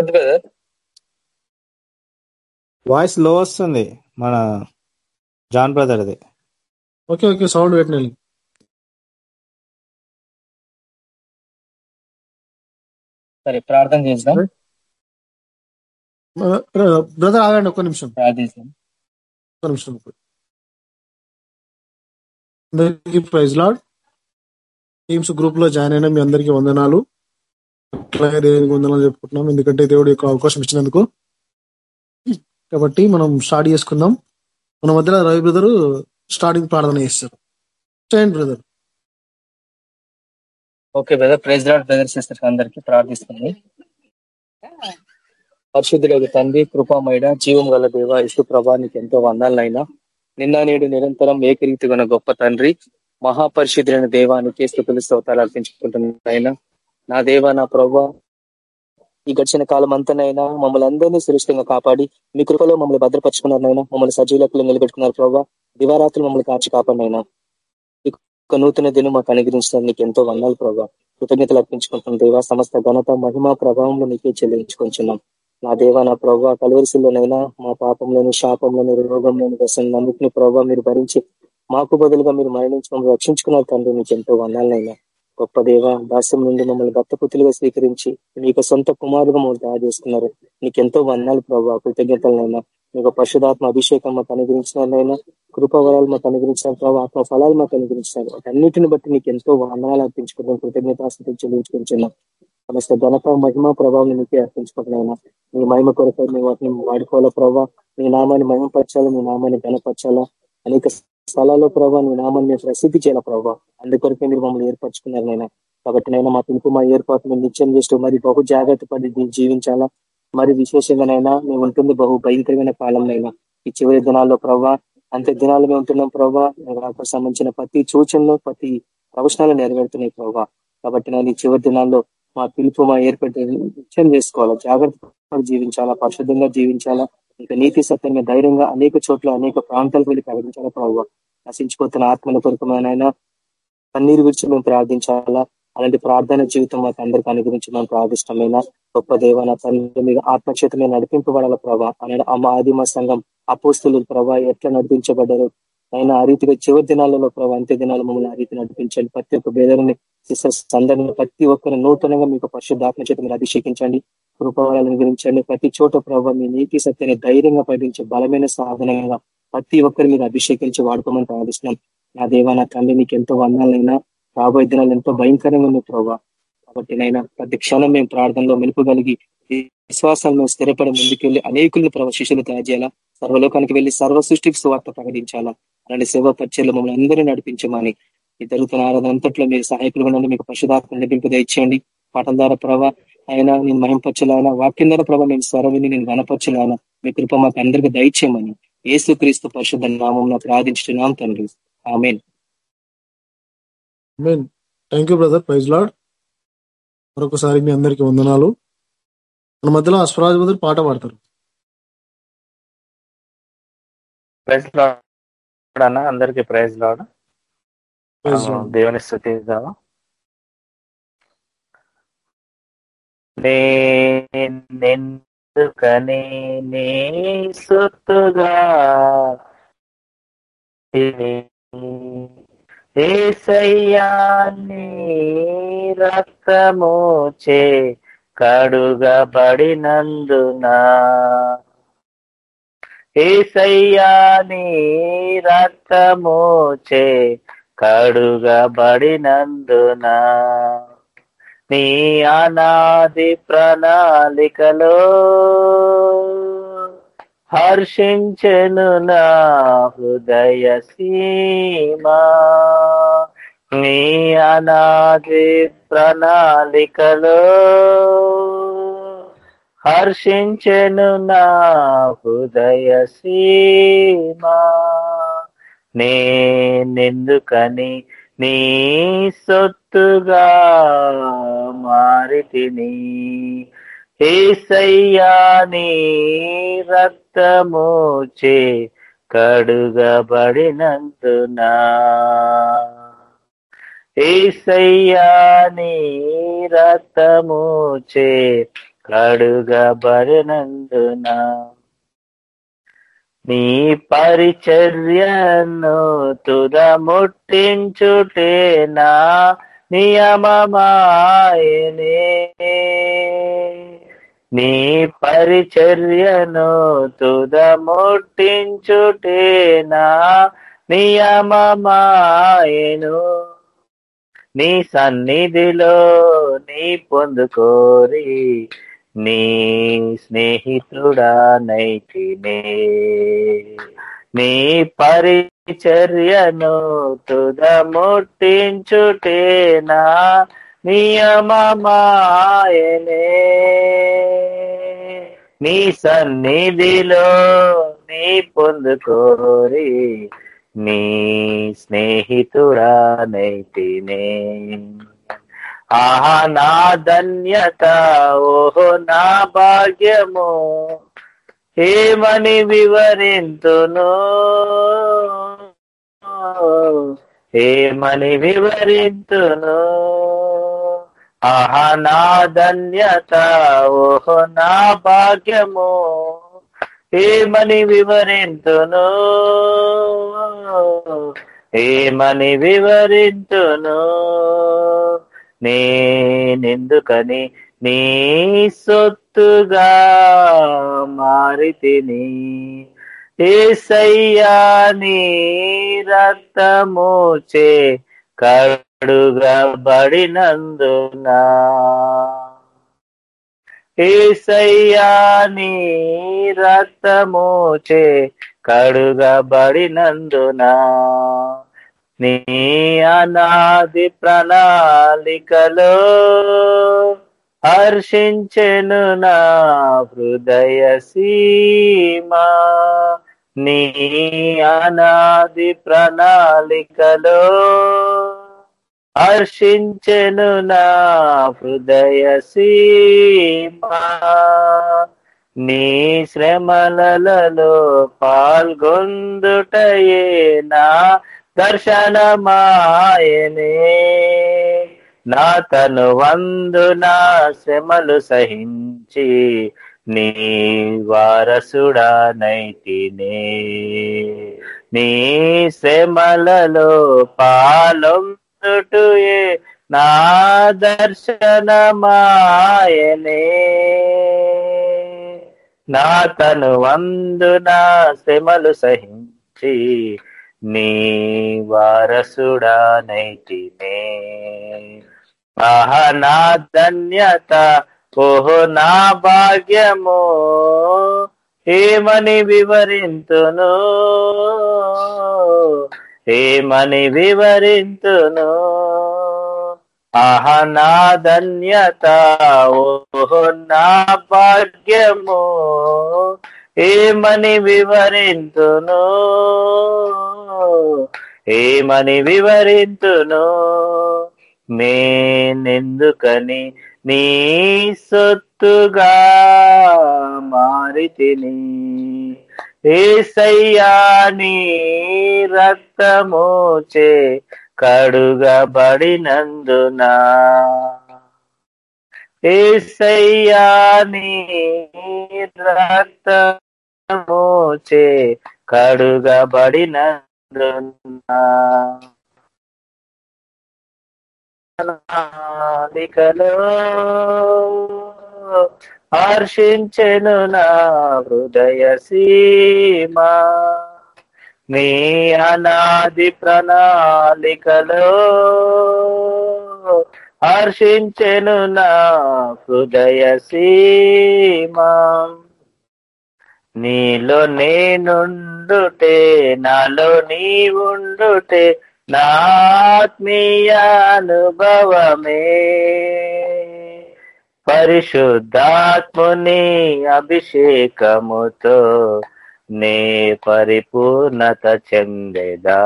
ఉంది కదా. వాయిస్లో వస్తుంది మన జాన్ బ్రదర్ది. ఓకే ఓకే సౌండ్ పెట్టినాను సరే ప్రార్థన చేద్దాం. బ్రదర్ ఆగండి ఒక్క నిమిషం. ప్రార్థిస్తాం. ఒక్క నిమిషం అందరికీ ప్రైజ్ లాడ్. టీమ్స్ గ్రూప్లో జాయిన్ అయిన మీ అందరికీ వందనాలు. అట్లాగే దేవునికి వందనాలు చెప్పుకుంటున్నాం. ఎందుకంటే దేవుడు యొక్క అవకాశం ఇచ్చినందుకు. కాబట్టి మనం స్టార్ట్ చేసుకుందాం. మన మధ్యలో రవి బ్రదర్ స్టార్టింగ్ ప్రార్థన చేస్తారు. చేయండి brother. Okay brother praise Lord brother sisters అందరికి ప్రార్థిస్తుంది పరిశుద్ధులకు తండ్రి కృపామైన జీవం గల దేవ ఇసు ప్రభానికి ఎంతో వందాలైనా నిన్న నేడు నిరంతరం ఏకరీతిగా గొప్ప తండ్రి మహాపరిశుద్ధులైన దేవానికి స్థుతులు స్తోతాలు అర్పించుకుంటున్నాయినా నా దేవ నా ప్రభా ఈ గడిచిన కాలం అంతనైనా మమ్మల్ని అందరినీ సురక్షితంగా కాపాడి మీ కృపలో మమ్మల్ని భద్రపరుచుకున్నారనైనా మమ్మల్ని సజీలకులు నిలబెట్టుకున్నారు ప్రభావ దివారాత్రులు మమ్మల్ని కాచి కాపాడినైనా ఒక నూతన దినం మాకు అనుగ్రహించడానికి నీకు ఎంతో వందాలు ప్రభావ కృతజ్ఞతలు అర్పించుకుంటున్నాం దేవా. సమస్త ఘనత మహిమ ప్రభావంలో నీకే చెల్లించుకుంటున్నాం నా దేవా నా ప్రభావ కలవరిశిల్లోనైనా మా పాపంలోని శాపంలోని రోగంలోని నన్నింటిని ప్రభావ మీరు భరించి మాకు బదులుగా మీరు మరణించి మమ్మల్ని రక్షించుకున్నారు తండ్రి. నీకు ఎంతో వందాలనైనా గొప్ప దేవ దాస్యం నుండి మమ్మల్ని భక్తపుతులుగా స్వీకరించి మీకు సొంత కుమారుగా మమ్మల్ని తయారు చేసుకున్నారు. నీకెంతో వందాలు ప్రభావ కృతజ్ఞతలనైనా మీకు పరిశుధాత్మ అభిషేకం మాకు అనుగ్రహించినైనా కృపవరాలు మాకు అనుగ్రహించిన ప్రభావ ఆత్మ ఫలాలు మాకు అనుగ్రహించినారు. అన్నిటిని బట్టి నీకు ఎంతో వందనాలు అర్పించుకుంటాం కృతజ్ఞతాస్థితి చెల్లించుకుంటున్నాం. సమస్త ఘనత మహిమ ప్రభావం నీకే అర్పించుకుంటున్నాయినా మీ మహిమ కొరకు మీ వాటిని వాడుకోవాలా ప్రభావ మీ నామాన్ని మహిమపరచాలా మీ నామాన్ని ఘనపరచాలా. అనేక స్థలాల్లో ప్రభావ నీ నామాన్ని ప్రసిద్ధి చేయాల ప్రభావ అందుకొరకే మీరు మమ్మల్ని ఏర్పరచుకున్నారు నైనా కాబట్టి నైనా మా పిలుపు మా ఏర్పాటు నిత్యం చేస్తూ మరి బహు జాగ్రత్త పడి జీవించాలా? మరి విశేషంగానైనా మేము ఉంటుంది బహు భయంకరమైన కాలంనైనా ఈ చివరి దినాల్లో ప్రభావ అంత దినాలు మేము ఉంటున్నాం ప్రభావ సంబంధించిన ప్రతి సూచనలు ప్రతి ప్రవచనాలు నెరవేరుతున్నాయి ప్రభావ కాబట్టి నేను ఈ చివరి దినాల్లో మా పిలుపు మా ఏర్పడి నిత్యం చేసుకోవాలా? జాగ్రత్త జీవించాలా? పరిశుద్ధంగా జీవించాలా? ఇంకా నీతి సత్యంగా ధైర్యంగా అనేక చోట్ల అనేక ప్రాంతాలకు వెళ్ళి ప్రకటించాలా ప్రభావ నశించిపోతున్న ఆత్మల కొరకమైనా కన్నీరు గురించి మేము ప్రార్థించాలా? అలాంటి ప్రార్థన జీవితం మాకు అందరికీ అనుగురించి మనం ప్రార్థిష్టమైన గొప్ప దేవన తండ్రి మీద ఆత్మచేతమే నడిపింపబడాల ప్రభా అనే అమ్మ ఆదిమ సంఘం అపోస్తులు ప్రభా ఎట్లా నడిపించబడ్డారు? అయినా ఆ రీతిగా చివరి దినాలలో ప్రభావ అంత్య దినాలు మమ్మల్ని ఆ రీతి నడిపించండి. ప్రతి ఒక్క బేదరిని అందరిని ప్రతి ఒక్కరు నూతనంగా మీకు పరిశుద్ధాత్మ చేత మీరు అభిషేకించండి. కృపవరాలను గురించండి. ప్రతి చోట ప్రభావ మీ నీతి సత్యాన్ని ధైర్యంగా పఠించే బలమైన సాధనంగా ప్రతి ఒక్కరి మీరు అభిషేకించి వాడుకోమని ప్రార్థిస్తున్నాం. నా దేవా నా తండ్రి నీకు ఎంతో వందాలైనా రాబోయే దినాలు ఎంతో భయంకరంగా ఉన్న ప్రభావ కాబట్టి నైనా ప్రతి క్షణం మేము ప్రార్థనలో మెలుపుగలిగి విశ్వాసాలను స్థిరపడి ముందుకెళ్ళి అనేకులను ప్రభావ శిష్యులు తయారు చేయాలా? సర్వలోకానికి వెళ్ళి సర్వ సృష్టికి సువార్త ప్రకటించాలా? అలాంటి సేవ పరిచయలు మమ్మల్ని అందరినీ నడిపించమని ఈ జరుగుతున్న ఆరాధన అంతట్లో మీరు సహాయకులు ఉండండి మీకు పశుధాత్మ నడిపింపు దయచేయండి. పాఠం ద్వారా ప్రభావ అయినా నేను మహింపరచలాయన వాక్యం ద్వారా ప్రభావ నేను స్వరవిని నేను గణపరచలాయన మీ కృప మాకు అందరికీ దయచేయమని ఏసు క్రీస్తు పరిశుద్ధ నామం ప్రార్థించున్నాం తండ్రి. Amen. Thank you brother praise Lord మరొకసారి మీ అందరికి వందనాలు. మన మధ్యలో అశ్వరాజ్ బ్రదర్ పాట పాడతారు. ప్రైజ్ లాడ్ అన్న అందరికి ప్రైజ్ లాడ్ దేవుని స్థుతిద్దాము నేనెందుకనే నీ సొత్తుగా ఏసయ్యాన్ని రక్తమోచే కడుగబడినందున? ఏసయ్యాని రక్తమోచే కడుగబడినందున? నీ అనాది ప్రణాళికలో హర్షించెను నా హృదయ సీమా. నీ అనాది ప్రణాళికలో హర్షించెను నా హృదయ సీమా. నేనెందుకని నీ ఎత్తుగా మారితిని. ఏసయ్యాని రక్తమోచే కడుగబడినందునా. ఏసయ్యా రక్తమోచే కడుగబడినందున. నీ పరిచర్యను తుద ముట్టించుటేనా నియమమాయనే. నీ పరిచర్యను తుదముట్టించుటే నా నియమమాయను? నీ సన్నిధిలో నీ పొందుకోరి నీ స్నేహితుడా నైతినే. నీ పరిచర్యను తుదముట్టించుటే నా నియమమాయనే. నీ సన్నిధిలో నీ పొందుకోరి నీ స్నేహితుడా నైతినే ఆహా నా ధన్యత ఓహో నా భాగ్యము. ఏమని వివరింతును? ఏమని వివరింతును? ఆహా నా ధన్యత ఓహో నా భాగ్యము. ఏమని వివరింతును? ఏమని వివరింతును? నేనెందుకని నీ సొత్తుగా మారితిని ఏసయ్యా నీ రక్తమూచే కడుగబడినందున ఏసయ్యా నీ రక్తమూచే కడుగబడినందున నీ అనాది ప్రణాళికలో హర్షించెను నా హృదయ సీమా. నీ అనాది ప్రణాళికలో హర్షించెను నా హృదయ సీమా. నీ శ్రమలలో పాల్గొందుటయే నా దర్శనమాయనే. నా తను వందు నా శ్రమలు సహించి నీ వారసుడా నైతినే. నీ శ్రమలలో పాలొందుటయే నా దర్శనమాయనే. నా తను వందు నా శ్రమలు సహించి నీ వారసుడా నైతినే. ఆహ నా ధన్యత ఓహో నా భాగ్యము ఏమని వివరింతును ఏమని వివరింతును ఆహ నా ధన్యత ఓహో నా భాగ్యము ఏమని వివరింతును ఏమని వివరింతును నేనెందుకని నీ సొత్తుగా మారితిని? ఏసయ్యా నీ రక్తమోచే కడుగబడినందున. ఏసయ్యా నీ రక్తమోచే కడుగబడినందున. నాలికలో హర్షించెను నా హృదయ సీమా. నీ అనాది ప్రణాళికలో హర్షించెను నా హృదయ సీమా. నీలో నేనుండుటే నాలో నీవుండుటే ఉండుటే నా పరిశుద్ధాత్ముని అభిషేకముతో నే పరిపూర్ణత చెందెదా.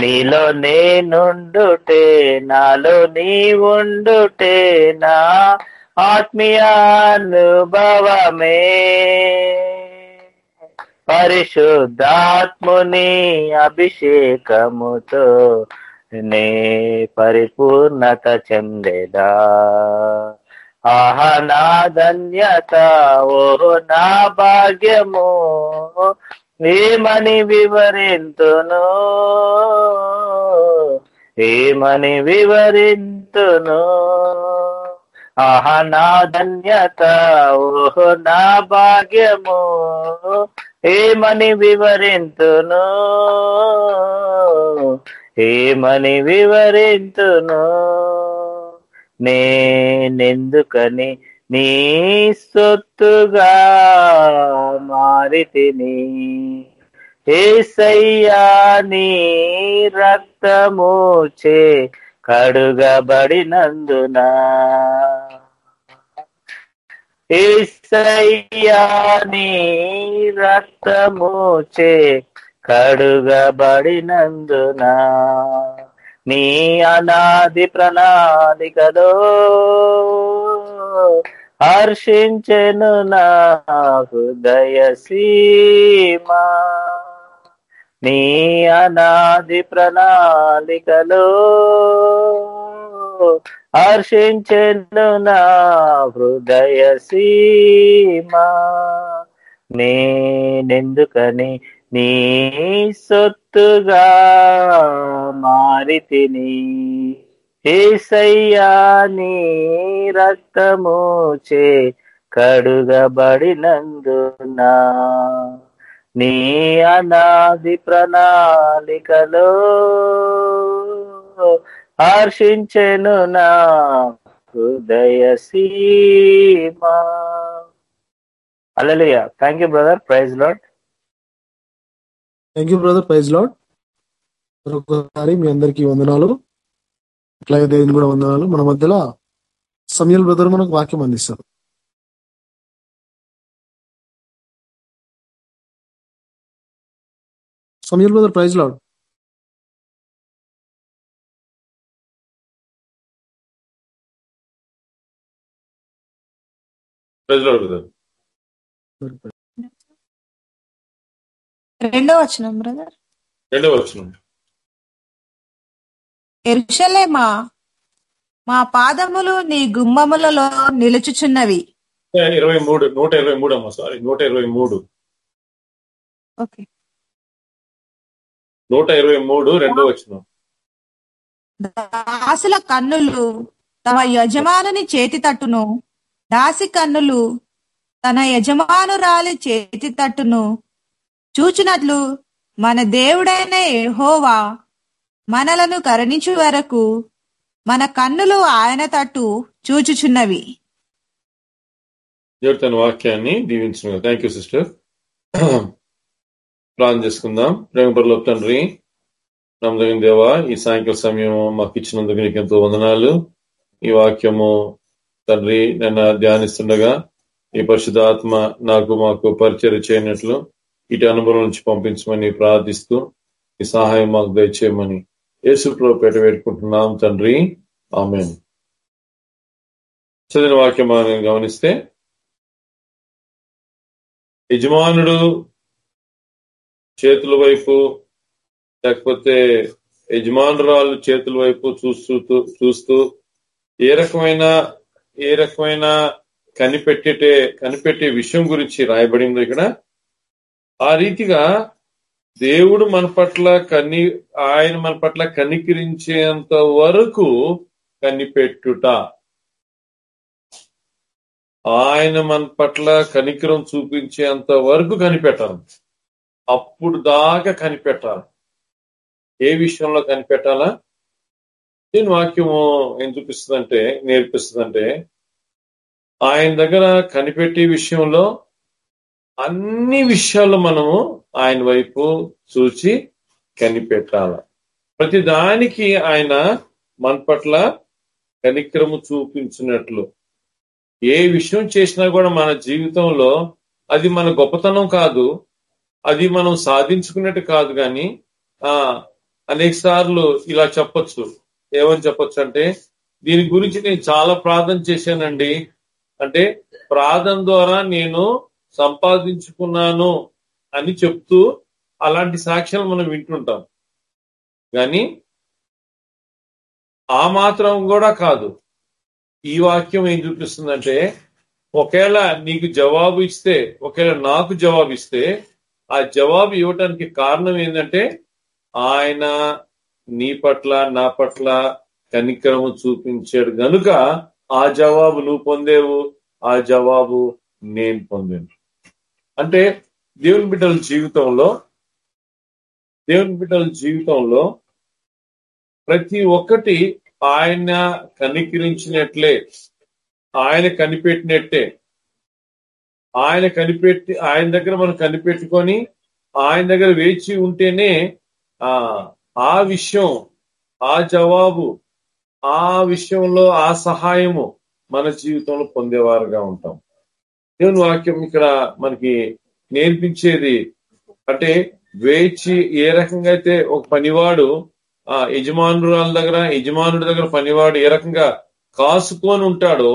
నీలో నేనుండుటే నాలో నీ ఉండుటే నా ఆత్మీయానుభవమే పరిశుద్ధాత్ముని అభిషేకముతో నే పరిపూర్ణత చెందెదా. ఆహ నా ధన్యత ఓ నా భాగ్యము ఏమని వివరింతును? ఏమని వివరింతును? ఆహ నా ధన్యత ఓహో నా భాగ్యము ఏమని వివరింతును? ఏమని వివరింతును? నేనెందుకని నీ సొత్తుగా మారితిని? ఏసయ్యా నీ రక్తమూచే కడుగబడినందునా ఏసయ్యా నీ కడుగబడినందున నీ అనాది ప్రణాళికలో హర్షించెను నా హృదయసీమా. నీ అనాది ప్రణాళికలో హర్షించెను నా హృదయ సీమా. నేనెందుకని నీ సొత్తుగా మారితిని? ఏసయ్యా నీ రక్తమూచే కడుగబడినందునా? నీ అనాది ప్రణాళికలో హర్షించెను నా హృదయ Seema. Hallelujah thank you brother praise Lord thank you brother praise Lord మరొకసారి మీ అందరికీ వందనాలు. అట్లాగే దేవుని కూడా వందనాలు. మన మధ్యలో సమయల్ బ్రదర్ మనకు వాక్యం అందిస్తారు. సమయల్ బ్రదర్ ప్రైజ్ లాడ్ రెండో వచనం బ్రదర్ రెండవ వచనం. ఎరుషలేమా మా పాదములు నీ గుమ్మములలో నిలుచుచున్నవి. ఇరవై మూడు నూట ఇరవై మూడు అమ్మా సారీ నూట ఇరవై మూడు. ఓకే. నూట ఇరవై మూడు రెండో వచనం. దాసుల కన్నులు తమ యజమానుని చేతి తట్టును. దాసి కన్నులు తన యజమానురాలి చేతి తట్టును చూచినట్లు మన దేవుడైన యెహోవా మనలను కరుణించు వరకు మన కన్నులు ఆయన తట్టు చూచుచున్నవి. దేవుడు తన వాక్యాన్ని దీవించిన. థ్యాంక్ యూ సిస్టర్ ప్రార్థన చేసుకుందాం. ప్రేమ పరలోక తండ్రి నమ్మదగిన దేవా ఈ సాయంకాల సమయం మాకు ఇచ్చినందుకు నీకు ఎంతో వందనాలు. ఈ వాక్యము తండ్రి నన్ను ధ్యానిస్తుండగా ఈ పరిశుధాత్మ నాకు మాకు పరిచయం చేయనట్లు ఇటు అనుభవం నుంచి పంపించమని ప్రార్థిస్తూ ఈ సహాయం మాకు దయచేయమని యేసుప్రో పెట్ట పెట్టుకుంటున్నాం తండ్రి. ఆమె చదివిన వాక్యం మనం గమనిస్తే యజమానుడు చేతుల వైపు లేకపోతే యజమానురాలు చేతుల వైపు చూస్తూ చూస్తూ ఏ రకమైన ఏ రకమైన కనిపెట్టే కనిపెట్టే విషయం గురించి రాయబడింది ఇక్కడ. ఆ రీతిగా దేవుడు మన పట్ల కన్ని ఆయన మన పట్ల కనికరించేంత వరకు కనిపెట్టుట. ఆయన మన పట్ల కనికరం చూపించేంత వరకు కనిపెట్టాలి అప్పుడు దాకా కనిపెట్టాలి. ఏ విషయంలో కనిపెట్టాలా? దీని వాక్యము ఏం చూపిస్తుందంటే నేర్పిస్తుందంటే ఆయన దగ్గర కనిపెట్టే విషయంలో అన్ని విషయాలు మనము ఆయన వైపు చూచి కనిపెట్టాల. ప్రతి దానికి ఆయన మన పట్ల కనిక్రము చూపించినట్లు. ఏ విషయం చేసినా కూడా మన జీవితంలో అది మన గొప్పతనం కాదు అది మనం సాధించుకున్నట్టు కాదు కానీ ఆ అనేక సార్లు ఇలా చెప్పచ్చు. ఏమని చెప్పొచ్చు అంటే దీని గురించి నేను చాలా ప్రార్థన చేశానండి. అంటే ప్రార్థన ద్వారా నేను సంపాదించుకున్నాను అని చెప్తూ అలాంటి సాక్ష్యాలు మనం వింటుంటాం. కానీ ఆ మాత్రం కూడా కాదు. ఈ వాక్యం ఏం చూపిస్తుందంటే ఒకవేళ నీకు జవాబు ఇస్తే ఒకవేళ నాకు జవాబు ఇస్తే ఆ జవాబు ఇవ్వటానికి కారణం ఏంటంటే ఆయన నీ పట్ల నా పట్ల కనికరము చూపించాడు. గనుక ఆ జవాబు నువ్వు పొందేవు ఆ జవాబు నేను పొందాను. అంటే దేవుని బిడ్డల జీవితంలో దేవుని బిడ్డల జీవితంలో ప్రతి ఒక్కటి ఆయన కనికరించినట్లే ఆయన కనిపెట్టినట్టే. ఆయన కనిపెట్టి ఆయన దగ్గర మనం కనిపెట్టుకొని ఆయన దగ్గర వేచి ఉంటేనే ఆ ఆ విషయం ఆ జవాబు ఆ విషయంలో ఆ సహాయము మన జీవితంలో పొందేవారుగా ఉంటాం. దేవుని వాక్యం ఇక్కడ మనకి నేర్పించేది అంటే వేచి ఏ రకంగా అయితే ఒక పనివాడు ఆ యజమానురాల దగ్గర యజమానుడి దగ్గర పనివాడు ఏ రకంగా కాసుకొని ఉంటాడో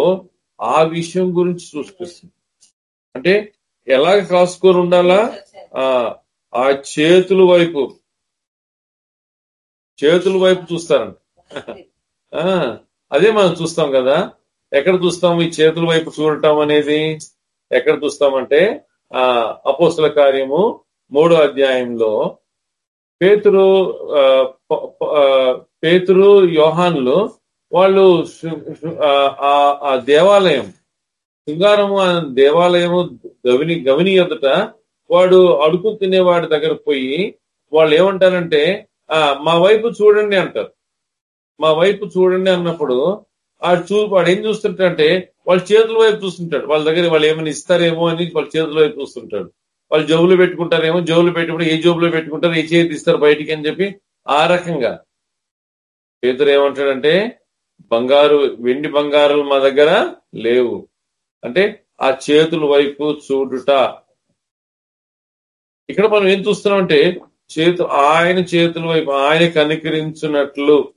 ఆ విషయం గురించి చూపిస్తుంది అంటే ఎలాగ కాసుకొని ఉండాలా? ఆ ఆ చేతుల వైపు చేతుల వైపు చూస్తారంట. ఆ అదే మనం చూస్తాం కదా. ఎక్కడ చూస్తాం ఈ చేతుల వైపు చూడటం అనేది? ఎక్కడ చూస్తామంటే ఆ అపోస్తుల కార్యము మూడో అధ్యాయంలో పేతురు పేతురు యోహాన్లు వాళ్ళు ఆ, దేవాలయం శృంగారము అనే దేవాలయము గవిని గవిని ఎదుట వాడు అడుగు తినేవాడి దగ్గర పోయి వాళ్ళు ఏమంటారంటే మా వైపు చూడండి అంటారు. మా వైపు చూడండి అన్నప్పుడు ఆ చూ వాడు ఏం చూస్తుంటాడంటే వాళ్ళ చేతుల వైపు చూస్తుంటాడు. వాళ్ళ దగ్గర వాళ్ళు ఏమైనా ఇస్తారేమో అని వాళ్ళ చేతుల వైపు చూస్తుంటాడు. వాళ్ళు జోబులు పెట్టుకుంటారేమో జోబులు పెట్టుకుంటే ఏ జోబులో పెట్టుకుంటారు ఏ చేతి ఇస్తారు బయటికి అని చెప్పి ఆ రకంగా. పేదరు ఏమంటాడంటే బంగారు వెండి బంగారులు మా దగ్గర లేవు. అంటే ఆ చేతుల వైపు చూడుట. ఇక్కడ మనం ఏం చూస్తున్నాం అంటే చేతు ఆయన చేతుల వైపు ఆయన కనికరించినట్లు.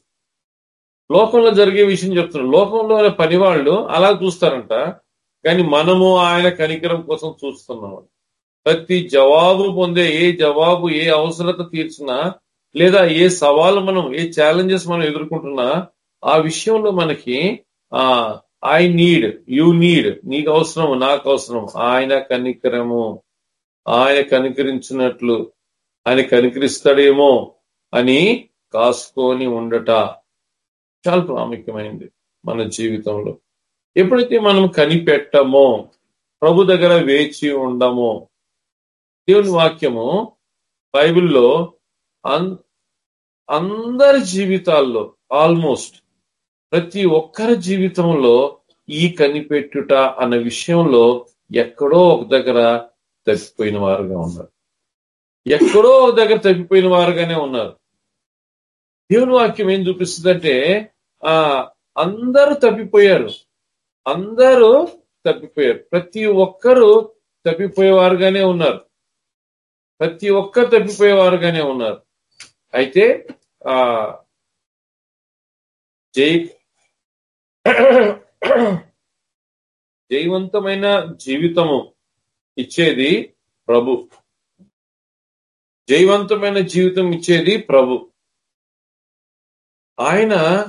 లోకంలో జరిగే విషయం చెప్తున్నారు లోకంలో పని వాళ్ళు అలా చూస్తారంట. కానీ మనము ఆయన కనికరం కోసం చూస్తున్నాం ప్రతి జవాబు పొందే ఏ జవాబు ఏ అవసరత తీర్చినా లేదా ఏ సవాలు మనం ఏ ఛాలెంజెస్ మనం ఎదుర్కొంటున్నా ఆ విషయంలో మనకి ఆ ఐ నీడ్ యు నీడ్ నీకు అవసరం నాకు అవసరం ఆయన కనికరము. ఆయన కనికరించినట్లు. ఆయన కనికరిస్తాడేమో అని కాసుకొని ఉండట చాలా ప్రాముఖ్యమైంది మన జీవితంలో. ఎప్పుడైతే మనం కనిపెట్టమో ప్రభు దగ్గర వేచి ఉండమో దేవుని వాక్యము బైబిల్లో అందరి జీవితాల్లో ఆల్మోస్ట్ ప్రతి ఒక్కరి జీవితంలో ఈ కనిపెట్టుట అన్న విషయంలో ఎక్కడో ఒక దగ్గర తప్పిపోయిన వారుగా ఉన్నారు. ఎక్కడో దగ్గర తప్పిపోయిన వారుగానే ఉన్నారు. దేవుని వాక్యం ఏం చూపిస్తుందంటే ఆ అందరూ తప్పిపోయారు. అందరూ తప్పిపోయారు. ప్రతి ఒక్కరూ తప్పిపోయేవారుగానే ఉన్నారు. ప్రతి ఒక్కరు తప్పిపోయేవారుగానే ఉన్నారు. అయితే ఆ జై జయవంతమైన జీవితము ఇచ్చేది ప్రభు. జయవంతమైన జీవితం ఇచ్చేది ప్రభు. ఆయన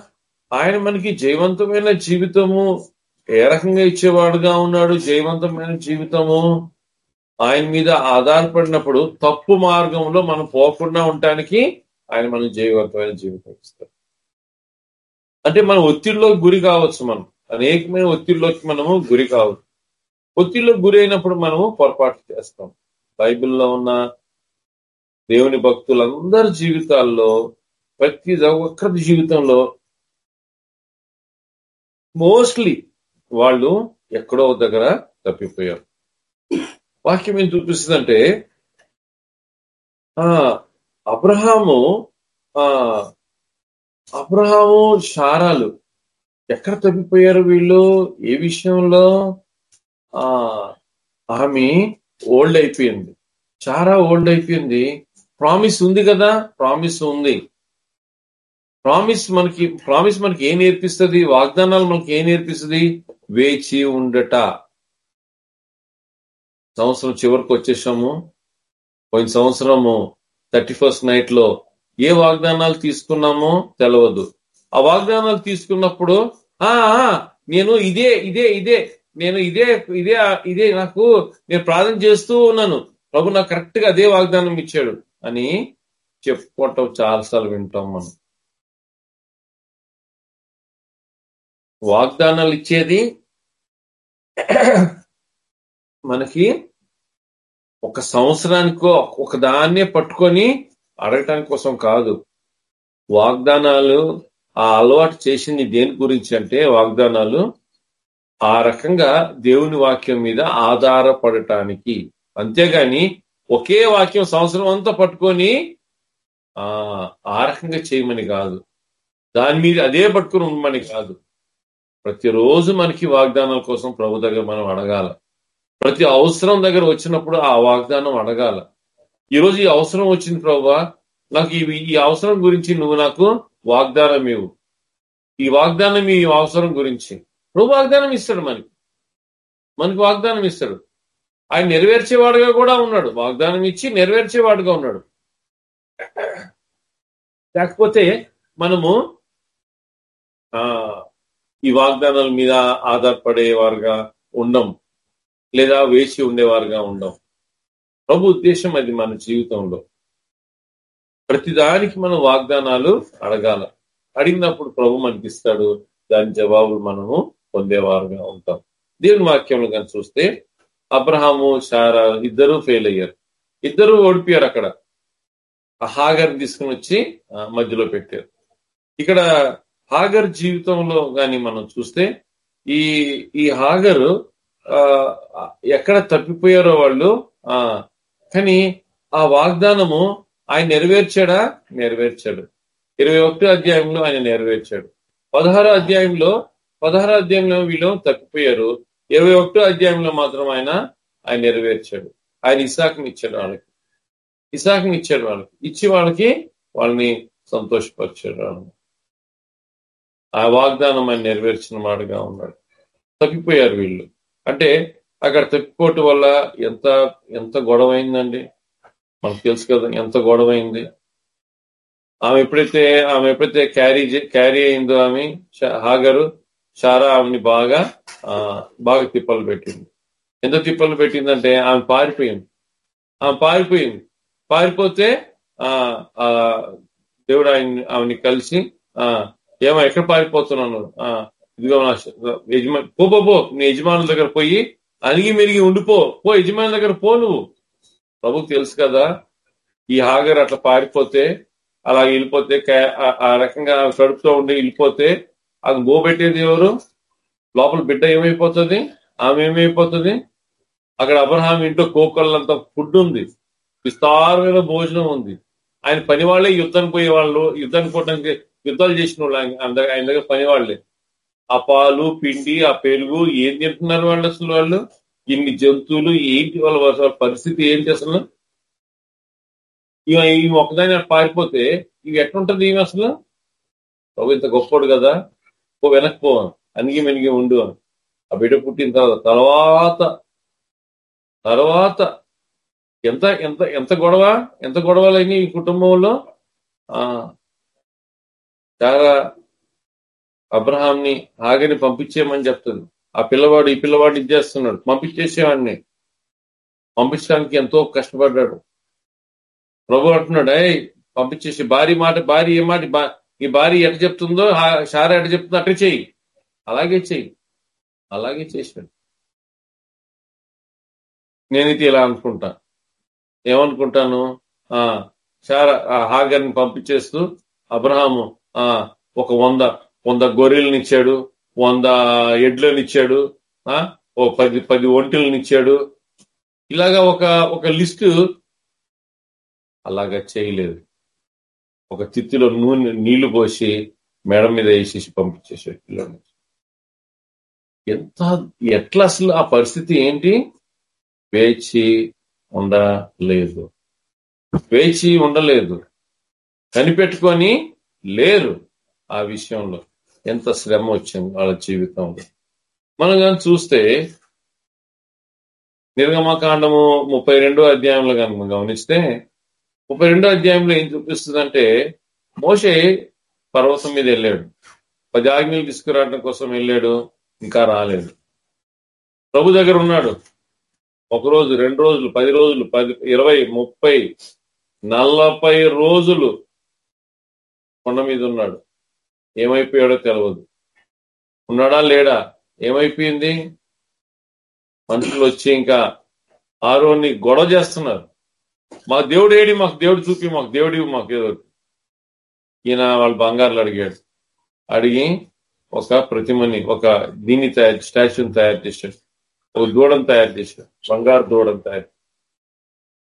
ఆయన మనకి జయవంతమైన జీవితము ఏ రకంగా ఇచ్చేవాడుగా ఉన్నాడు? జయవంతమైన జీవితము ఆయన మీద ఆధారపడినప్పుడు తప్పు మార్గంలో మనం పోకుండా ఉండటానికి ఆయన మనం జయవంతమైన జీవితం ఇస్తాడు. అంటే మనం ఒత్తిడిలోకి గురి కావచ్చు మనం. అనేకమైన ఒత్తిడిలోకి మనము గురి కావచ్చు. ఒత్తిడిలోకి గురి అయినప్పుడు మనము పొరపాటు చేస్తాం. బైబిల్లో ఉన్న దేవుని భక్తులందరి జీవితాల్లో ప్రతి ఒక్కరి జీవితంలో మోస్ట్లీ వాళ్ళు ఎక్కడో దగ్గర తప్పిపోయారు. వాక్యం ఏం చూపిస్తుందంటే ఆ అబ్రహాము ఆ అబ్రహాము శారాలు ఎక్కడ తప్పిపోయారు వీళ్ళు? ఏ విషయంలో? ఆ ఆమె ఓల్డ్ అయిపోయింది. చాలా ఓల్డ్ అయిపోయింది. ప్రామిస్ ఉంది కదా ప్రామిస్ ఉంది. ప్రామిస్ మనకి ప్రామిస్ మనకి ఏం నేర్పిస్తుంది? వాగ్దానాలు మనకి ఏం నేర్పిస్తుంది? వేచి ఉండట. సంవత్సరం చివరికి వచ్చేసాము. పోయిన సంవత్సరము థర్టీ ఫస్ట్ నైట్లో ఏ వాగ్దానాలు తీసుకున్నామో తెలవదు. ఆ వాగ్దానాలు తీసుకున్నప్పుడు ఆ నేను ఇదే ఇదే ఇదే నేను ఇదే ఇదే ఇదే నాకు నేను ప్రార్థన చేస్తూ ఉన్నాను. ప్రభు నాకు కరెక్ట్గా అదే వాగ్దానం ఇచ్చాడు. అని చెప్పుకోవటం చాలాసార్లు వింటాం మనం. వాగ్దానాలు ఇచ్చేది మనకి ఒక సంవత్సరానికో ఒక దాన్నే పట్టుకొని అడగటానికి కోసం కాదు. వాగ్దానాలు ఆ అలవాటు చేసింది దేని గురించి అంటే వాగ్దానాలు ఆ రకంగా దేవుని వాక్యం మీద ఆధారపడటానికి. అంతేగాని ఒకే వాక్యం సంవత్సరం అంతా పట్టుకొని ఆ రకంగా చేయమని కాదు. దాని మీద అదే పట్టుకుని ఉండమని కాదు. ప్రతిరోజు మనకి వాగ్దానాల కోసం ప్రభు దగ్గర మనం అడగాల. ప్రతి అవసరం దగ్గర వచ్చినప్పుడు ఆ వాగ్దానం అడగాల. ఈరోజు ఈ అవసరం వచ్చింది ప్రభా నాకు ఈ ఈ అవసరం గురించి నువ్వు నాకు వాగ్దానం ఇవ్వు. ఈ వాగ్దానం ఈ అవసరం గురించి. ప్రభు వాగ్దానం ఇస్తాడు మనకి. మనకి వాగ్దానం ఇస్తాడు. ఆయన నెరవేర్చేవాడుగా కూడా ఉన్నాడు. వాగ్దానం ఇచ్చి నెరవేర్చేవాడుగా ఉన్నాడు. కాకపోతే మనము ఆ ఈ వాగ్దానాల మీద ఆధారపడేవారుగా ఉండం లేదా వేచి ఉండేవారుగా ఉండం. ప్రభు ఉద్దేశం అది మన జీవితంలో. ప్రతిదానికి మనం వాగ్దానాలు అడగాల. అడిగినప్పుడు ప్రభు మనకి ఇస్తాడు దాని జవాబులు మనము పొందేవారుగా ఉంటాం. దేవుని వాక్యంలో కానీ చూస్తే అబ్రహాము సారా ఇద్దరు ఫెయిల్ అయ్యారు. ఇద్దరు ఓడిపోయారు అక్కడ. ఆ హాగర్ తీసుకుని వచ్చి మధ్యలో పెట్టారు. ఇక్కడ హాగర్ జీవితంలో కానీ మనం చూస్తే ఈ ఈ హాగరు ఆ, ఎక్కడ తప్పిపోయారో వాళ్ళు ఆ కానీ ఆ వాగ్దానము ఆయన నెరవేర్చాడా? నెరవేర్చాడు. ఇరవై ఒకటో అధ్యాయంలో ఆయన నెరవేర్చాడు. పదహారో అధ్యాయంలో పదహారో అధ్యాయంలో వీళ్ళు తప్పిపోయారు. ఇరవై ఒకటో అధ్యాయంలో మాత్రం ఆయన ఆయన నెరవేర్చాడు. ఆయన ఇసాకుని ఇచ్చాడు వాళ్ళకి. ఇసాకుని ఇచ్చాడు వాళ్ళకి. ఇచ్చి వాళ్ళకి వాళ్ళని సంతోషపరిచాడు వాళ్ళని ఆ వాగ్దానం ఆయన నెరవేర్చిన వాడుగా ఉన్నాడు. తప్పిపోయారు వీళ్ళు. అంటే అక్కడ తప్పిపోవటం వల్ల ఎంత ఎంత గొడవ అయిందండి మనకు తెలుసు కదా ఎంత గొడవ అయింది ఆమె ఎప్పుడైతే ఆమె ఎప్పుడైతే క్యారీ క్యారీ అయిందో ఆమె హాగరు చారా ఆమెని బాగా బాగా తిప్పలు పెట్టింది. ఎంత తిప్పలు పెట్టిందంటే ఆమె పారిపోయింది. ఆమె పారిపోయింది. పారిపోతే ఆ ఆ దేవుడు ఆయన ఆమెని కలిసి ఆ ఏమో ఎక్కడ పారిపోతున్నాను? ఆ ఇదిగో నా యజమాని పో పో నీ యజమానుల దగ్గర పోయి అణిగి మెరిగి ఉండిపో. పో యజమాని దగ్గర పో నువ్వు. ప్రభుకు తెలుసు కదా ఈ హాగర్ అట్లా పారిపోతే అలా వెళ్ళిపోతే ఆ- ఆ రకంగా కడుపుతో ఉండి వెళ్ళిపోతే అది మోబెట్టేది ఎవరు? లోపల బిడ్డ ఏమైపోతుంది? ఆమె ఏమైపోతుంది? అక్కడ అబ్రహాం ఇంట్లో కోకళ్ళంత ఫుడ్ ఉంది. విస్తారమైన భోజనం ఉంది. ఆయన పని వాళ్ళే యుద్ధానికి పోయే వాళ్ళు యుద్ధానికి పోవడానికి యుద్ధాలు చేసిన వాళ్ళు. ఆయన అందరి- ఆయన దగ్గర పని వాళ్ళే ఆ పాలు పిండి ఆ పెరుగు ఏం తింటున్నారు వాళ్ళు అసలు వాళ్ళు? ఇన్ని జంతువులు ఏంటి వాళ్ళ పరిస్థితి ఏంటి అసలు? ఇవి ఇవి ఒకదాని పారిపోతే ఇవి ఎట్లుంటది ఇవి అసలు? ఇంత గొప్పోడు కదా. వెనక్కి పోవాలి అనిగి మెనిగి ఉండు అని. ఆ బిడ్డ పుట్టిన తర్వాత తర్వాత తర్వాత ఎంత ఎంత ఎంత గొడవ ఎంత గొడవలైన ఈ కుటుంబంలో? ఆ చాలా అబ్రహాంని ఆగని పంపించేయమని చెప్తుంది. ఆ పిల్లవాడు ఈ పిల్లవాడు ఇది చేస్తున్నాడు. పంపించేసేవాడిని. పంపించడానికి ఎంతో కష్టపడ్డాడు. ప్రభు అంటున్నాడు అయ్యి పంపించేసి భార్య మాట భార్య ఏ మాట బా- ఈ భార్య ఎట చెప్తుందో షారా ఎట చెప్తుందో అట్టే చెయ్యి. అలాగే చెయ్యి. అలాగే చేశాడు. నేనైతే ఇలా అనుకుంటా. ఏమనుకుంటాను? ఆ చార హాగర్ని పంపించేస్తూ అబ్రహాము ఆ ఒక వంద వంద గొర్రెలనిచ్చాడు వంద ఎడ్లనిచ్చాడు ఆ ఓ పది పది ఒంటెలను ఇచ్చాడు ఇలాగా ఒక ఒక లిస్టు అలాగా చేయలేదు. ఒక తిత్తిలో నూనె నీళ్ళు పోసి మేడ మీద వేసేసి పంపించేసాడు పిల్లల్ని ఎంత ఎట్లా అసలు ఆ పరిస్థితి ఏంటి? వేచి ఉండలేదు. వేచి ఉండలేదు. కనిపెట్టుకొని లేరు ఆ విషయంలో. ఎంత శ్రమ వచ్చింది వాళ్ళ జీవితంలో. మనం కానీ చూస్తే నిర్గమకాండము ముప్పై రెండో అధ్యాయంలో కనుక గమనిస్తే ముప్పై రెండో అధ్యాయంలో ఏం చూపిస్తుందంటే మోషే పర్వతం మీద వెళ్ళాడు. పది ఆజ్ఞలు తీసుకురావడం కోసం వెళ్ళాడు. ఇంకా రాలేదు. ప్రభు దగ్గర ఉన్నాడు. ఒక రోజు రెండు రోజులు పది రోజులు పది ఇరవై ముప్పై నలభై రోజులు కొండ మీద ఉన్నాడు. ఏమైపోయాడో తెలియదు ఉన్నాడా లేడా? ఏమైపోయింది? మనుషులు వచ్చి ఇంకా ఆరోని గొడవ చేస్తున్నారు. మా దేవుడు ఏడి మాకు దేవుడు చూపి మాకు దేవుడి మాకు ఏదో ఈయన వాళ్ళు బంగారులు అడిగాడు. అడిగి ఒక ప్రతిమని ఒక దీన్ని తయారు స్టాచ్యూని తయారు చేశాడు. ఒక దూడను తయారు చేశాడు. బంగారు దూడను తయారు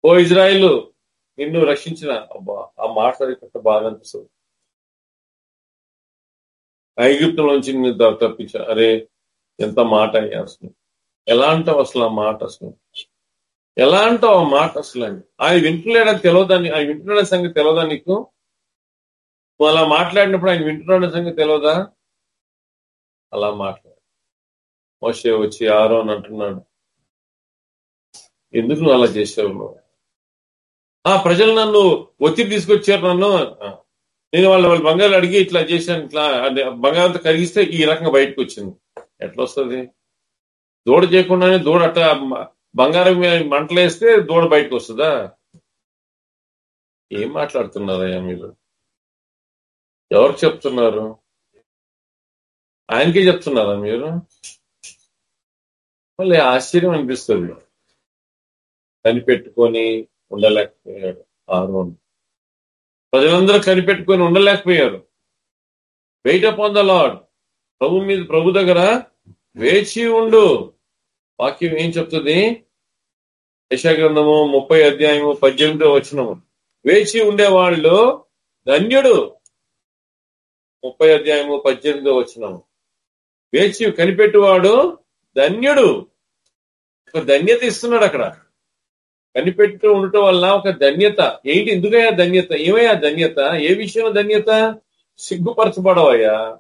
ఓ ఇజ్రాయిల్ నిన్ను రక్షించిన అబ్బా ఆ మాట్లాడే కొంత బాధ అనిపిస్తుంది. ఐగుప్తుల నుంచి నిన్ను తప్పించా అరే ఎంత మాట అయ్యా అసలు. ఎలా అంటావు అసలు ఆ మాట అసలు? ఎలా అంటావు ఆ మాట అసలు అని. ఆయన వింటున్నాడని తెలియదని ఆయన వింటున్నాడని సంగతి తెలియదా నీకు? నువ్వు అలా మాట్లాడినప్పుడు ఆయన వింటున్నాడని సంగతి తెలియదా అలా మాట్లాడు. మోసే వచ్చి ఆరో అని అంటున్నాడు ఎందుకు నువ్వు అలా చేసావు నువ్వు ఆ ప్రజలు నన్ను ఒత్తిడి తీసుకొచ్చారు నన్ను. నేను వాళ్ళ వాళ్ళు బంగారు అడిగి ఇట్లా చేశాను ఇట్లా అంటే బంగారంతో కరిగిస్తే ఈ రకంగా బయటకు వచ్చింది. ఎట్లా వస్తుంది? దూడ చేయకుండానే దూడ అట్లా బంగారం మీద మంటలేస్తే దూడ బయటకు వస్తుందా? ఏం మాట్లాడుతున్నారయ్యా మీరు? ఎవరు చెప్తున్నారు? ఆయనకే చెప్తున్నారా మీరు? మళ్ళీ ఆశ్చర్యం అనిపిస్తుంది. కనిపెట్టుకొని ఉండలేకపోయాడు ఆరోన్ ప్రజలందరూ కనిపెట్టుకొని ఉండలేకపోయారు. వెయిట్ అపాన్ ద లాడ్ ప్రభు మీద ప్రభు దగ్గర వేచి ఉండు. వాక్యం ఏం చెప్తుంది? యశాగ్రంథము ముప్పై అధ్యాయము పద్దెనిమిదో వచనము. వేచి ఉండేవాళ్ళు ధన్యుడు. ముప్పై అధ్యాయము పద్దెనిమిదో వచనము. వేచి కనిపెట్టువాడు ధన్యుడు. ఒక ధన్యత ఇస్తున్నాడు అక్కడ. కనిపెట్టు ఉండటం వల్ల ఒక ధన్యత. ఏంటి ఎందుకయ్యా ధన్యత? ఏమయ్యా ధన్యత? ఏ విషయంలో ధన్యత? సిగ్గుపరచబడవయ్యా.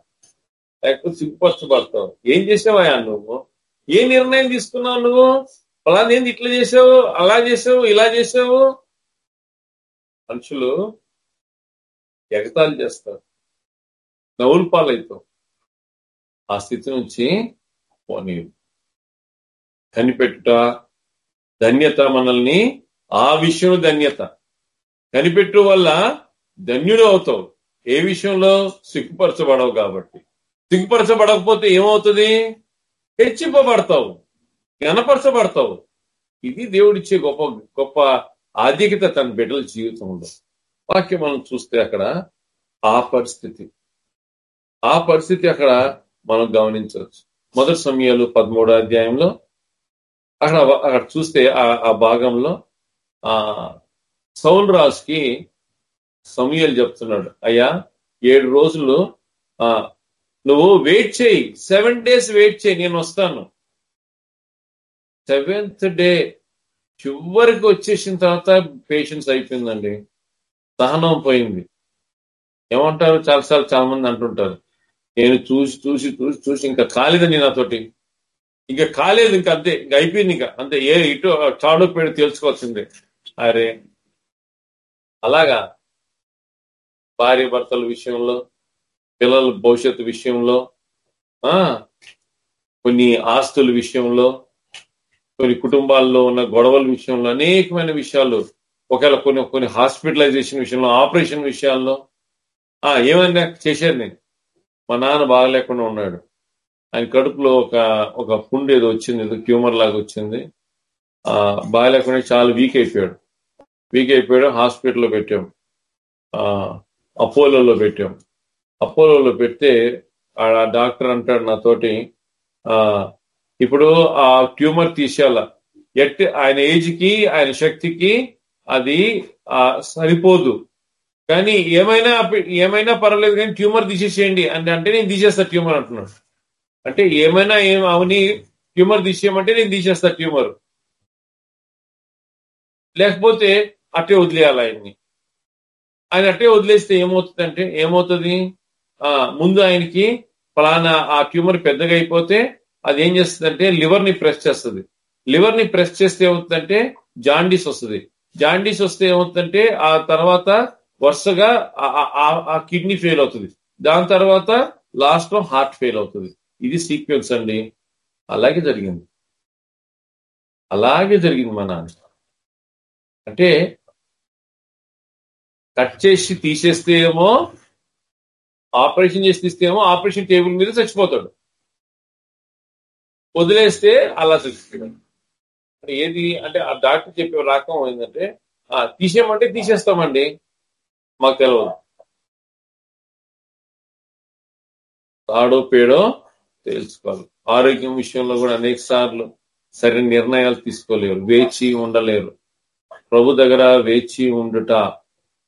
లేకపోతే సిగ్గుపరచబడతావు. ఏం చేసావయ్యా నువ్వు? ఏ నిర్ణయం తీసుకున్నావు నువ్వు? ఫలానా ఏంది ఇట్లా చేసావు? అలా చేసావు? ఇలా చేసావు? మనుషులు ఎగతాళి చేస్తారు. నవ్వులు పాలవుతావు. ఆ స్థితి నుంచి పోనీ. కనిపెట్టుట ధన్యత మనల్ని ఆ విషయం ధన్యత. కనిపెట్టు వల్ల ధన్యుడు అవుతావు. ఏ విషయంలో? సిగ్గుపరచబడవు కాబట్టి. సిగ్గుపరచబడకపోతే ఏమవుతుంది? హెచ్చింపబడతావు. గణపరచబడతావు ఇది దేవుడిచ్చే గొప్ప గొప్ప ఆధిక్యత తన బిడ్డల జీవితంలో. వాక్యం మనం చూస్తే అక్కడ ఆ పరిస్థితి. ఆ పరిస్థితి అక్కడ మనం గమనించవచ్చు. మొదటి సమయాలు పదమూడో అధ్యాయంలో అక్కడ అక్కడ చూస్తే ఆ ఆ భాగంలో ఆ సౌల్ రాజుకి సమయాలు చెప్తున్నాడు. అయ్యా ఏడు రోజులు ఆ నువ్వు వెయిట్ చేయి. సెవెన్ డేస్ వెయిట్ చేయి నేను వస్తాను. సెవెంత్ డే చివరికి వచ్చేసిన తర్వాత పేషెన్స్ అయిపోయిందండి. సహనం పోయింది. ఏమంటారు? చాలాసార్లు చాలా మంది అంటుంటారు. నేను చూసి చూసి చూసి చూసి ఇంకా కాలేదండి నాతోటి? ఇంకా కాలేదు ఇంకా అంతే ఇంకా అయిపోయింది ఇంకా. అంతే ఏ ఇటు చాడు పేరు తెలుసుకోవాల్సిందే అరే అలాగా. భార్య భర్తల విషయంలో పిల్లల భవిష్యత్తు విషయంలో ఆ కొన్ని ఆస్తుల విషయంలో కొన్ని కుటుంబాల్లో ఉన్న గొడవల విషయంలో అనేకమైన విషయాలు. ఒకవేళ కొన్ని కొన్ని హాస్పిటలైజేషన్ విషయంలో ఆపరేషన్ విషయాల్లో ఆ ఏమైనా చేశాను నేను. మా నాన్న బాగలేకుండా ఉన్నాడు. ఆయన కడుపులో ఒక ఒక పుండు ఏదో వచ్చింది ఏదో ట్యూమర్ లాగా వచ్చింది. ఆ బాగలేకుండా చాలా వీక్ అయిపోయాడు. వీక్ అయిపోయాడు హాస్పిటల్లో పెట్టాం. ఆ అపోలోలో పెట్టాం. అపోలోలో పెడితే ఆ డాక్టర్ అంటాడు నాతోటి ఆ ఇప్పుడు ఆ ట్యూమర్ తీసేయాల. ఎట్టి ఆయన ఏజ్కి ఆయన శక్తికి అది ఆ సరిపోదు. కానీ ఏమైనా ఏమైనా పర్వాలేదు కానీ ట్యూమర్ తీసేసేయండి. అంటే అంటే నేను తీసేస్తా ట్యూమర్ అంటున్నాడు. అంటే ఏమైనా ఏం అవని ట్యూమర్ తీసేయమంటే నేను తీసేస్తా ట్యూమర్. లేకపోతే అట్టే వదిలేయాలి ఆయన్ని. ఆయన అట్టే వదిలేస్తే ఏమవుతుందంటే ఏమవుతుంది? ఆ ముందు ఆయనకి ఫలానా ఆ ట్యూమర్ పెద్దగా అయిపోతే అది ఏం చేస్తుందంటే లివర్ని ప్రెస్ చేస్తుంది. లివర్ని ప్రెస్ చేస్తే ఏమవుతుందంటే జాండీస్ వస్తుంది. జాండీస్ వస్తే ఏమవుతుందంటే ఆ తర్వాత వరుసగా ఆ కిడ్నీ ఫెయిల్ అవుతుంది. దాని తర్వాత లాస్ట్లో హార్ట్ ఫెయిల్ అవుతుంది. ఇది సీక్వెన్స్ అండి. అలాగే జరిగింది. అలాగే జరిగింది మా నాన్న. అంటే కట్ చేసి తీసేస్తే ఏమో ఆపరేషన్ చేసి తీస్తే ఏమో ఆపరేషన్ టేబుల్ మీద చచ్చిపోతాడు. వదిలేస్తే అలా చచ్చిపోయాడు ఏది? అంటే ఆ డాక్టర్ చెప్పే రకం ఏంటంటే తీసేయమంటే తీసేస్తామండి. మాకు తెలియదు తాడో పేడో తెలుసుకోవాలి. ఆరోగ్యం విషయంలో కూడా అనేక సార్లు సరైన నిర్ణయాలు తీసుకోలేరు వేచి ఉండలేరు. ప్రభు దగ్గర వేచి ఉండుట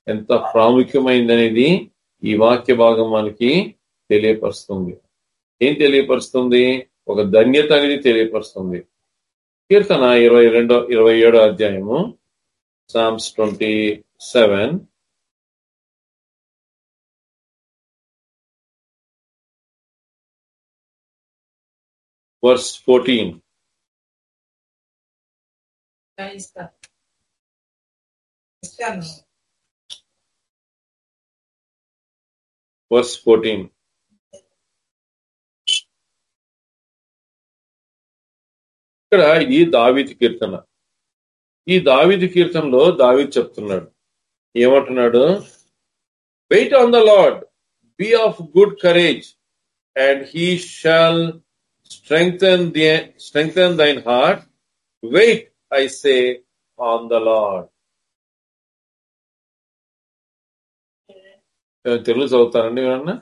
ఎంత ప్రాముఖ్యమైందనేది ఈ వాక్య భాగం మనకి తెలియపరుస్తుంది. ఏం తెలియపరుస్తుంది? ఒక ధన్యత అనేది తెలియపరుస్తుంది. కీర్తన ఇరవై రెండో ఇరవై ఏడో అధ్యాయము Psalms twenty seven verse fourteen ఇస్తాను ఇస్తాను వర్స్ ఫోర్టీన్ ఇక్కడ ఈ దావిది కీర్తన. ఈ దావిది కీర్తనలో దావిది చెప్తున్నాడు. ఏమంటున్నాడు? Wait on the Lord be of good courage and he shall strengthen the strengthen thine heart wait I say on the Lord Telugu చదువుతారండి ఏమన్నా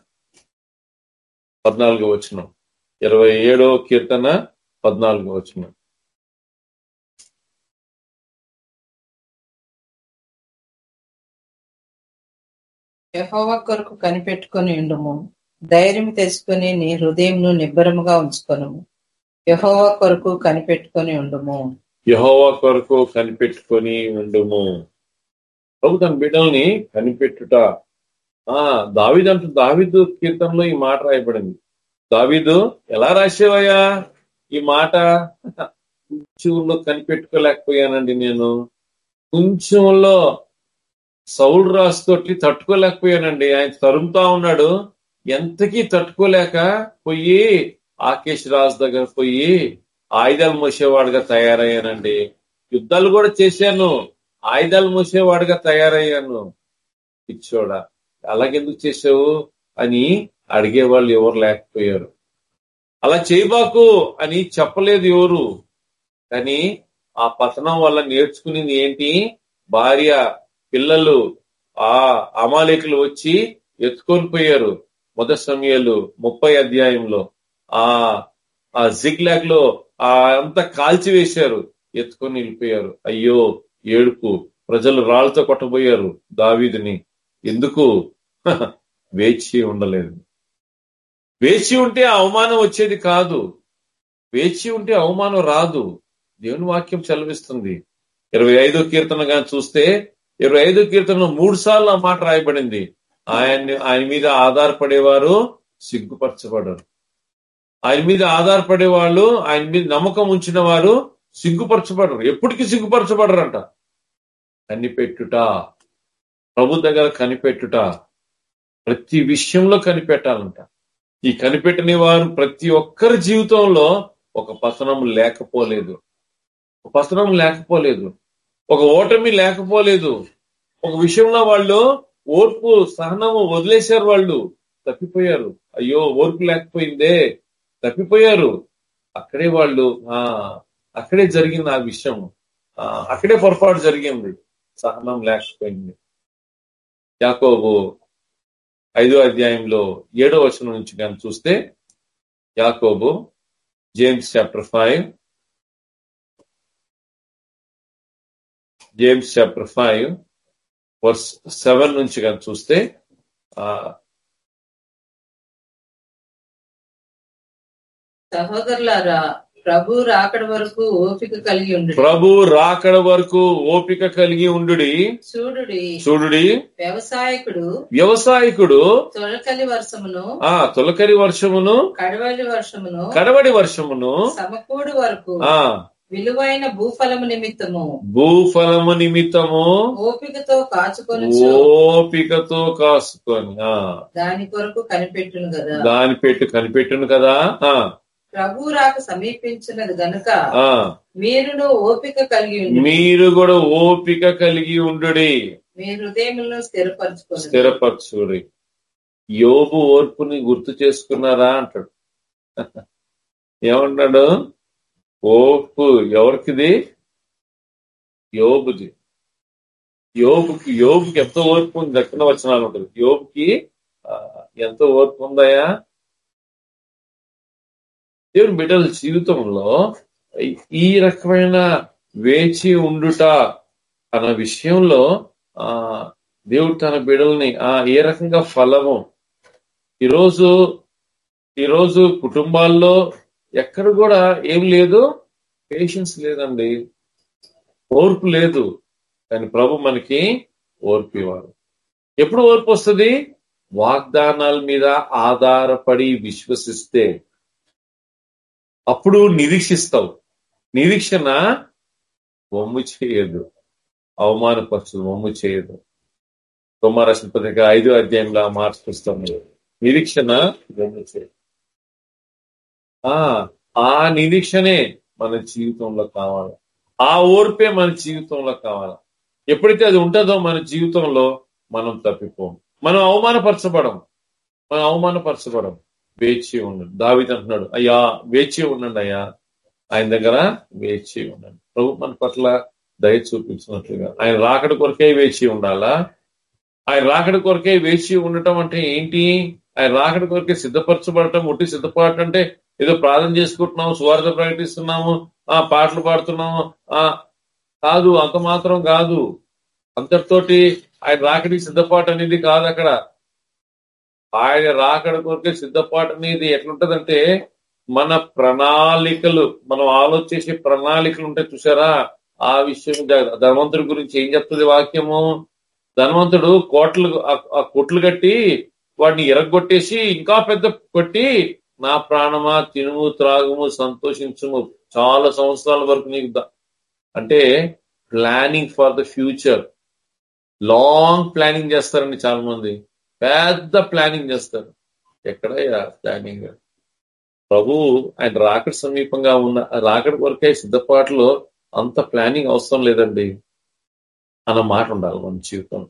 పద్నాలుగో వచ్చిన ఇరవై ఏడో కీర్తన పద్నాలుగో వచ్చిన యెహోవా కొరకు కనిపెట్టుకొని ఉండుము. ధైర్యం తెచ్చుకొని నీ హృదయంను నిబ్బరముగా ఉంచుకొనుము. యెహోవా కొరకు కనిపెట్టుకొని ఉండుము. యహోవా కొరకు కనిపెట్టుకొని ఉండుము. ప్రభు తన బిడ్డల్ని కనిపెట్టుట. ఆ దావిదు అంటూ దావిదు కీర్తనలో ఈ మాట రాయబడింది. దావిదు ఎలా రాసేవయ్యా? ఈ మాట? కొంచెంలో కనిపెట్టుకోలేకపోయానండి నేను. కొంచెంలో సౌలు రాసుతోటి తట్టుకోలేకపోయానండి. ఆయన తరుముతా ఉన్నాడు. ఎంతకీ తట్టుకోలేక పోయి ఆకేష్ రాజు దగ్గర పోయి ఆయుధాలు మోసేవాడుగా తయారయ్యానండి. యుద్ధాలు కూడా చేశాను. ఆయుధాలు మోసేవాడుగా తయారయ్యాను. పిచ్చోడా అలాగెందుకు చేసావు అని అడిగేవాళ్ళు ఎవరు లేకపోయారు. అలా చేయబాకు అని చెప్పలేదు ఎవరు. కానీ ఆ పతనం వల్ల నేర్చుకునేది ఏంటి? భార్య పిల్లలు ఆ అమాలేకులు వచ్చి ఎత్తుకొని పోయారు. మొదటి సమయాలు ముప్పై అధ్యాయంలో ఆ ఆ జిగ్లాగ్లో ఆ అంతా కాల్చివేశారు. ఎత్తుకొని వెళ్ళిపోయారు. అయ్యో ఏడుపు. ప్రజలు రాళ్ళతో కొట్టబోయారు దావీదిని. ఎందుకు? వేచి ఉండలేదు. వేచి ఉంటే అవమానం వచ్చేది కాదు. వేచి ఉంటే అవమానం రాదు. దేవుని వాక్యం చలవిస్తుంది ఇరవై ఐదో కీర్తనగా చూస్తే ఇరవై ఐదో కీర్తన మూడు సార్లు ఆ మాట రాయబడింది. ఆయన్ని ఆయన మీద ఆధారపడేవారు సిగ్గుపరచబడరు. ఆయన మీద ఆధారపడే వాళ్ళు ఆయన మీద నమ్మకం ఉంచిన వారు సిగ్గుపరచబడరు. ఎప్పటికీ సిగ్గుపరచబడరంట. కనిపెట్టుట. ప్రభు దగ్గర కనిపెట్టుట. ప్రతి విషయంలో కనిపెట్టాలంట. ఈ కనిపెట్టని వారు ప్రతి ఒక్కరి జీవితంలో ఒక పతనం లేకపోలేదు. ఒక పతనం లేకపోలేదు. ఒక ఓటమి లేకపోలేదు. ఒక విషయంలో వాళ్ళు ఓర్పు సహనము వదిలేశారు వాళ్ళు. తప్పిపోయారు. అయ్యో ఓర్పు లేకపోయిందే. తప్పిపోయారు. అక్కడే వాళ్ళు ఆ అక్కడే జరిగింది ఆ విషయం. అక్కడే పొరపాటు జరిగింది. సహనం లేకపోయింది. యాకోబు ఐదో అధ్యాయంలో ఏడో వచనం నుంచి కానీ చూస్తే యాకోబు James chapter five James chapter five verse seven నుంచి కానీ చూస్తే ఆ సహోదరులారా ప్రభు రాకడ వరకు ఓపిక కలిగి ఉండు ప్రభు రాకడ వరకు ఓపిక కలిగి ఉండుడి. చూడుడి. చూడుడి. వ్యవసాయకుడు వ్యవసాయకుడు తొలకలి వర్షమును ఆ తొలకరి వర్షమును కడవలి వర్షమును కడవడి వర్షమును సమకూడు వరకు ఆ విలువైన భూఫలము నిమిత్తము. భూఫలము నిమిత్తము ఓపికతో కాచుకొని ఓపికతో కాసుకొని దాని కొరకు కనిపెట్టును కదా. దాని పెట్టు కనిపెట్టును కదా ఆ. ప్రభు రాక సమీపించినది గనుక ఆ. మీరును ఓపిక కలిగి మీరు కూడా ఓపిక కలిగి ఉండుడి. మీ హృదయములను స్థిరపరచుకొని. స్థిరపరచుడి. యోబు ఓర్పుని గుర్తు చేసుకున్నారా అంటాడు. ఏమన్నాడు ఓపు ఎవరికిది? యోబుది. యోబుకి యోబుకి ఎంత ఓర్పు ఉంది దక్షిణ వచనాలు ఉంటుంది. యోబుకి ఎంతో ఎంత ఓర్పు ఉందయా దేవుని బిడ్డల జీవితంలో ఈ- ఈ రకమైన వేచి ఉండుట అన్న విషయంలో ఆ దేవుడు తన బిడ్డల్ని ఆ ఏ రకంగా ఫలము? ఈరోజు ఈరోజు కుటుంబాల్లో ఎక్కడ కూడా ఏం లేదు పేషెన్స్ లేదండి. ఓర్పు లేదు. కానీ ప్రభు మనకి ఓర్పు ఇవ్వాలి. ఎప్పుడు ఓర్పు వస్తుంది? వాగ్దానాల మీద ఆధారపడి విశ్వసిస్తే. అప్పుడు నిరీక్షిస్తావు. నిరీక్షణ వమ్ము చేయదు. అవమానపరచదు వమ్ము చేయదు. కుమారసిన పత్రిక ఐదో అధ్యాయంలో ఆ నిరీక్షణ వమ్ము చేయదు. ఆ ఆ నిరీక్షనే మన జీవితంలో కావాలి. ఆ ఓర్పే మన జీవితంలో కావాలి. ఎప్పుడైతే అది ఉంటుందో మన జీవితంలో మనం తప్పిపోం మనం అవమానపరచబడం మనం అవమానపరచబడం వేచి ఉండండి. దావిత అంటున్నాడు అయ్యా వేచి ఉండండి అయ్యా. ఆయన దగ్గర వేచి ఉండండి. ప్రభు మన పట్ల దయ చూపించినట్లుగా. ఆయన రాకడ కొరకే వేచి ఉండాలా? ఆయన రాకడ కొరకే వేచి ఉండటం అంటే ఏంటి? ఆయన రాకడ కొరకే సిద్ధపరచబడటం ఒట్టి సిద్ధపడటం అంటే ఏదో ప్రార్థన చేసుకుంటున్నాము సువార్త ప్రకటిస్తున్నాము ఆ పాటలు పాడుతున్నాము ఆ కాదు అంత మాత్రం కాదు. అంతటితోటి ఆయన రాకడికి సిద్ధపాటు అనేది కాదు అక్కడ. ఆయన రాకడ కొరకే సిద్ధపాటు అనేది ఎట్లుంటదంటే మన ప్రణాళికలు మనం ఆలోచించే ప్రణాళికలు ఉంటాయి చూసారా ఆ విషయం ధనవంతుడి గురించి ఏం చెప్తుంది వాక్యము? ధనవంతుడు కోట్లు ఆ- ఆ కొట్లు కట్టి వాడిని ఎరగొట్టేసి ఇంకా పెద్ద కొట్టి నా ప్రాణమా తినుము త్రాగుము సంతోషించుము. చాలా సంవత్సరాల వరకు నీకు అంటే planning for the future long planning చేస్తారండి చాలా మంది పెద్ద ప్లానింగ్ చేస్తారు. ఎక్కడయ్యా ప్లానింగ్ ప్రభు ఆయన రాకడ సమీపంగా ఉన్న రాకడ వరకే సిద్ధపాటులో అంత ప్లానింగ్ అవసరం లేదండి. అన్న మాట ఉండాలి మన జీవితం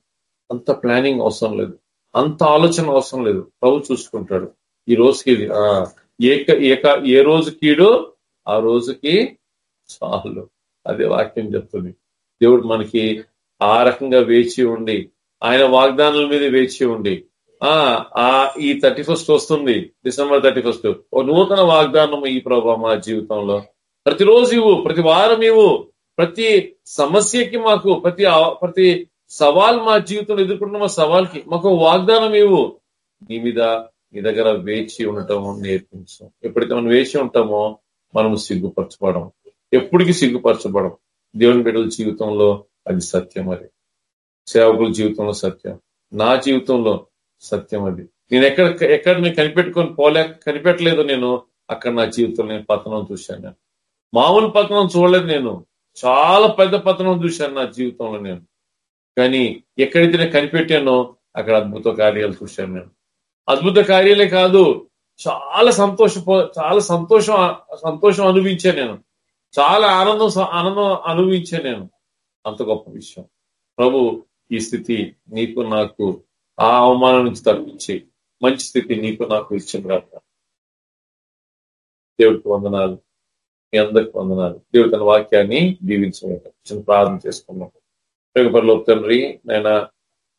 అంత ప్లానింగ్ అవసరం లేదు. అంత ఆలోచన అవసరం లేదు. ప్రభు చూసుకుంటాడు. ఈ రోజుకి ఇది ఆ, ఏక ఏక ఏ రోజు కీడు? ఆ రోజుకి చాలు. అదే వాక్యం చెప్తుంది. దేవుడు మనకి ఆ రకంగా వేచి ఉండి ఆయన వాగ్దానాల మీద వేచి ఉండి ఆ ఆ ఈ థర్టీ ఫస్ట్ వస్తుంది డిసెంబర్ థర్టీ ఫస్ట్. ఓ నూతన వాగ్దానం ఈ ప్రభావ మా జీవితంలో. ప్రతిరోజు ఇవ్వు ప్రతి వారం ఇవ్వు ప్రతి సమస్యకి మాకు ప్రతి ప్రతి సవాల్ మా జీవితంలో ఎదుర్కొంటున్న మా సవాల్కి మాకు వాగ్దానం ఇవ్వు. నీ మీద నీ దగ్గర వేచి ఉండటం నేర్పించు ఎప్పుడైతే మనం వేచి ఉంటామో మనం సిగ్గుపరచబడం ఎప్పటికీ సిగ్గుపరచబడం దేవుని బిడ్డల జీవితంలో అది సత్యం అది. సేవకుల జీవితంలో సత్యం. నా జీవితంలో సత్యం అది. నేను ఎక్కడ ఎక్కడ నేను కనిపెట్టుకొని పోలేక కనిపెట్టలేదు నేను అక్కడ నా జీవితంలో నేను పతనం చూశాను నేను. మామూలు పతనం చూడలేదు నేను. చాలా పెద్ద పతనం చూశాను నా జీవితంలో నేను. కానీ ఎక్కడైతే నేను కనిపెట్టానో అక్కడ అద్భుత కార్యాలు చూశాను నేను. అద్భుత కార్యాలే కాదు. చాలా సంతోష చాలా సంతోషం సంతోషం అనుభవించే నేను. చాలా ఆనందం ఆనందం అనుభవించే నేను. అంత గొప్ప విషయం. ప్రభు ఈ స్థితి నీకు నాకు ఆ అవమానం నుంచి తప్పించి మంచి స్థితి నీకు నాకు ఇచ్చిన కాక దేవుడికి వందనాలు. మీ అందరికి వందనాలు. దేవుడి తన వాక్యాన్ని దీవించమని చిన్న ప్రార్థన చేసుకున్నాం. ప్రేమపరలో తండ్రి నేను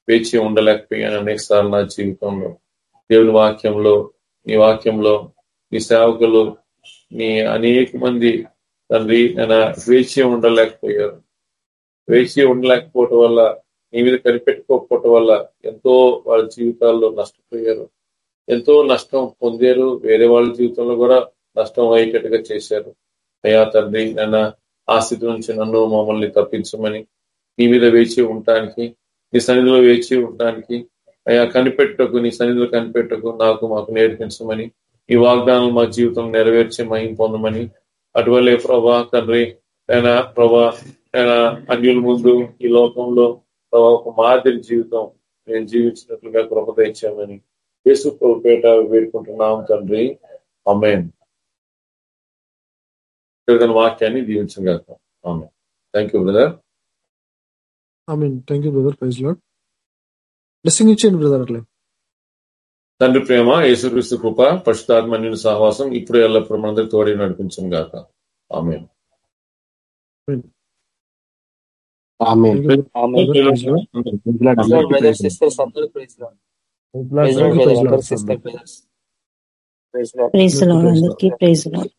వేచి ఉండలేకపోయాను అనేకసార్లు నా జీవితంలో. దేవుని వాక్యంలో నీ వాక్యంలో నీ సేవకులు నీ అనేక మంది తండ్రి నేను వేచి ఉండలేకపోయారు. వేచి ఉండలేకపోవటం వల్ల నీ మీద కనిపెట్టుకోకపోవటం వల్ల ఎంతో వాళ్ళ జీవితాల్లో నష్టపోయారు. ఎంతో నష్టం పొందారు. వేరే వాళ్ళ జీవితంలో కూడా నష్టం అయ్యేటట్టుగా చేశారు. అయ్యా తండ్రి నన్న ఆ స్థితి నుంచి నన్ను మమ్మల్ని తప్పించమని నీ మీద వేచి ఉండటానికి నీ సన్నిధిలో వేచి ఉండటానికి అయ్యా కనిపెట్టకు నీ సన్నిధిలో కనిపెట్టకు నాకు మాకు నేర్పించమని ఈ వాగ్దానం మా జీవితం నెరవేర్చి మహిం పొందమని. అటువల్లే ప్రభా తండ్రి ఆయన ప్రభా ఆయన అన్యుల ముందు ఈ లోకంలో ప్రభా ఒక మాదిరి జీవితం నేను జీవించినట్లుగా కృప తెచ్చామని యేసు పేట వేడుకుంటున్నాం తండ్రి. అమ్మేన్ వాక్యాన్ని దీవించగాక. ఆమె thank you brother I mean thank you brother praise Lord blessing ఇచ్చేయండి బ్రదర్ అట్లే. తండ్రి ప్రేమ యేసుక్రీస్తు కృప పశుతాత్మ నిన్ను సహవాసం ఇప్పుడు ఎల్లప్పుడు మనందరికి తోడి నడిపించం గాక. ఆమె ప్రైజ్ లాడ్ అందరికీ ప్రైజ్ లాడ్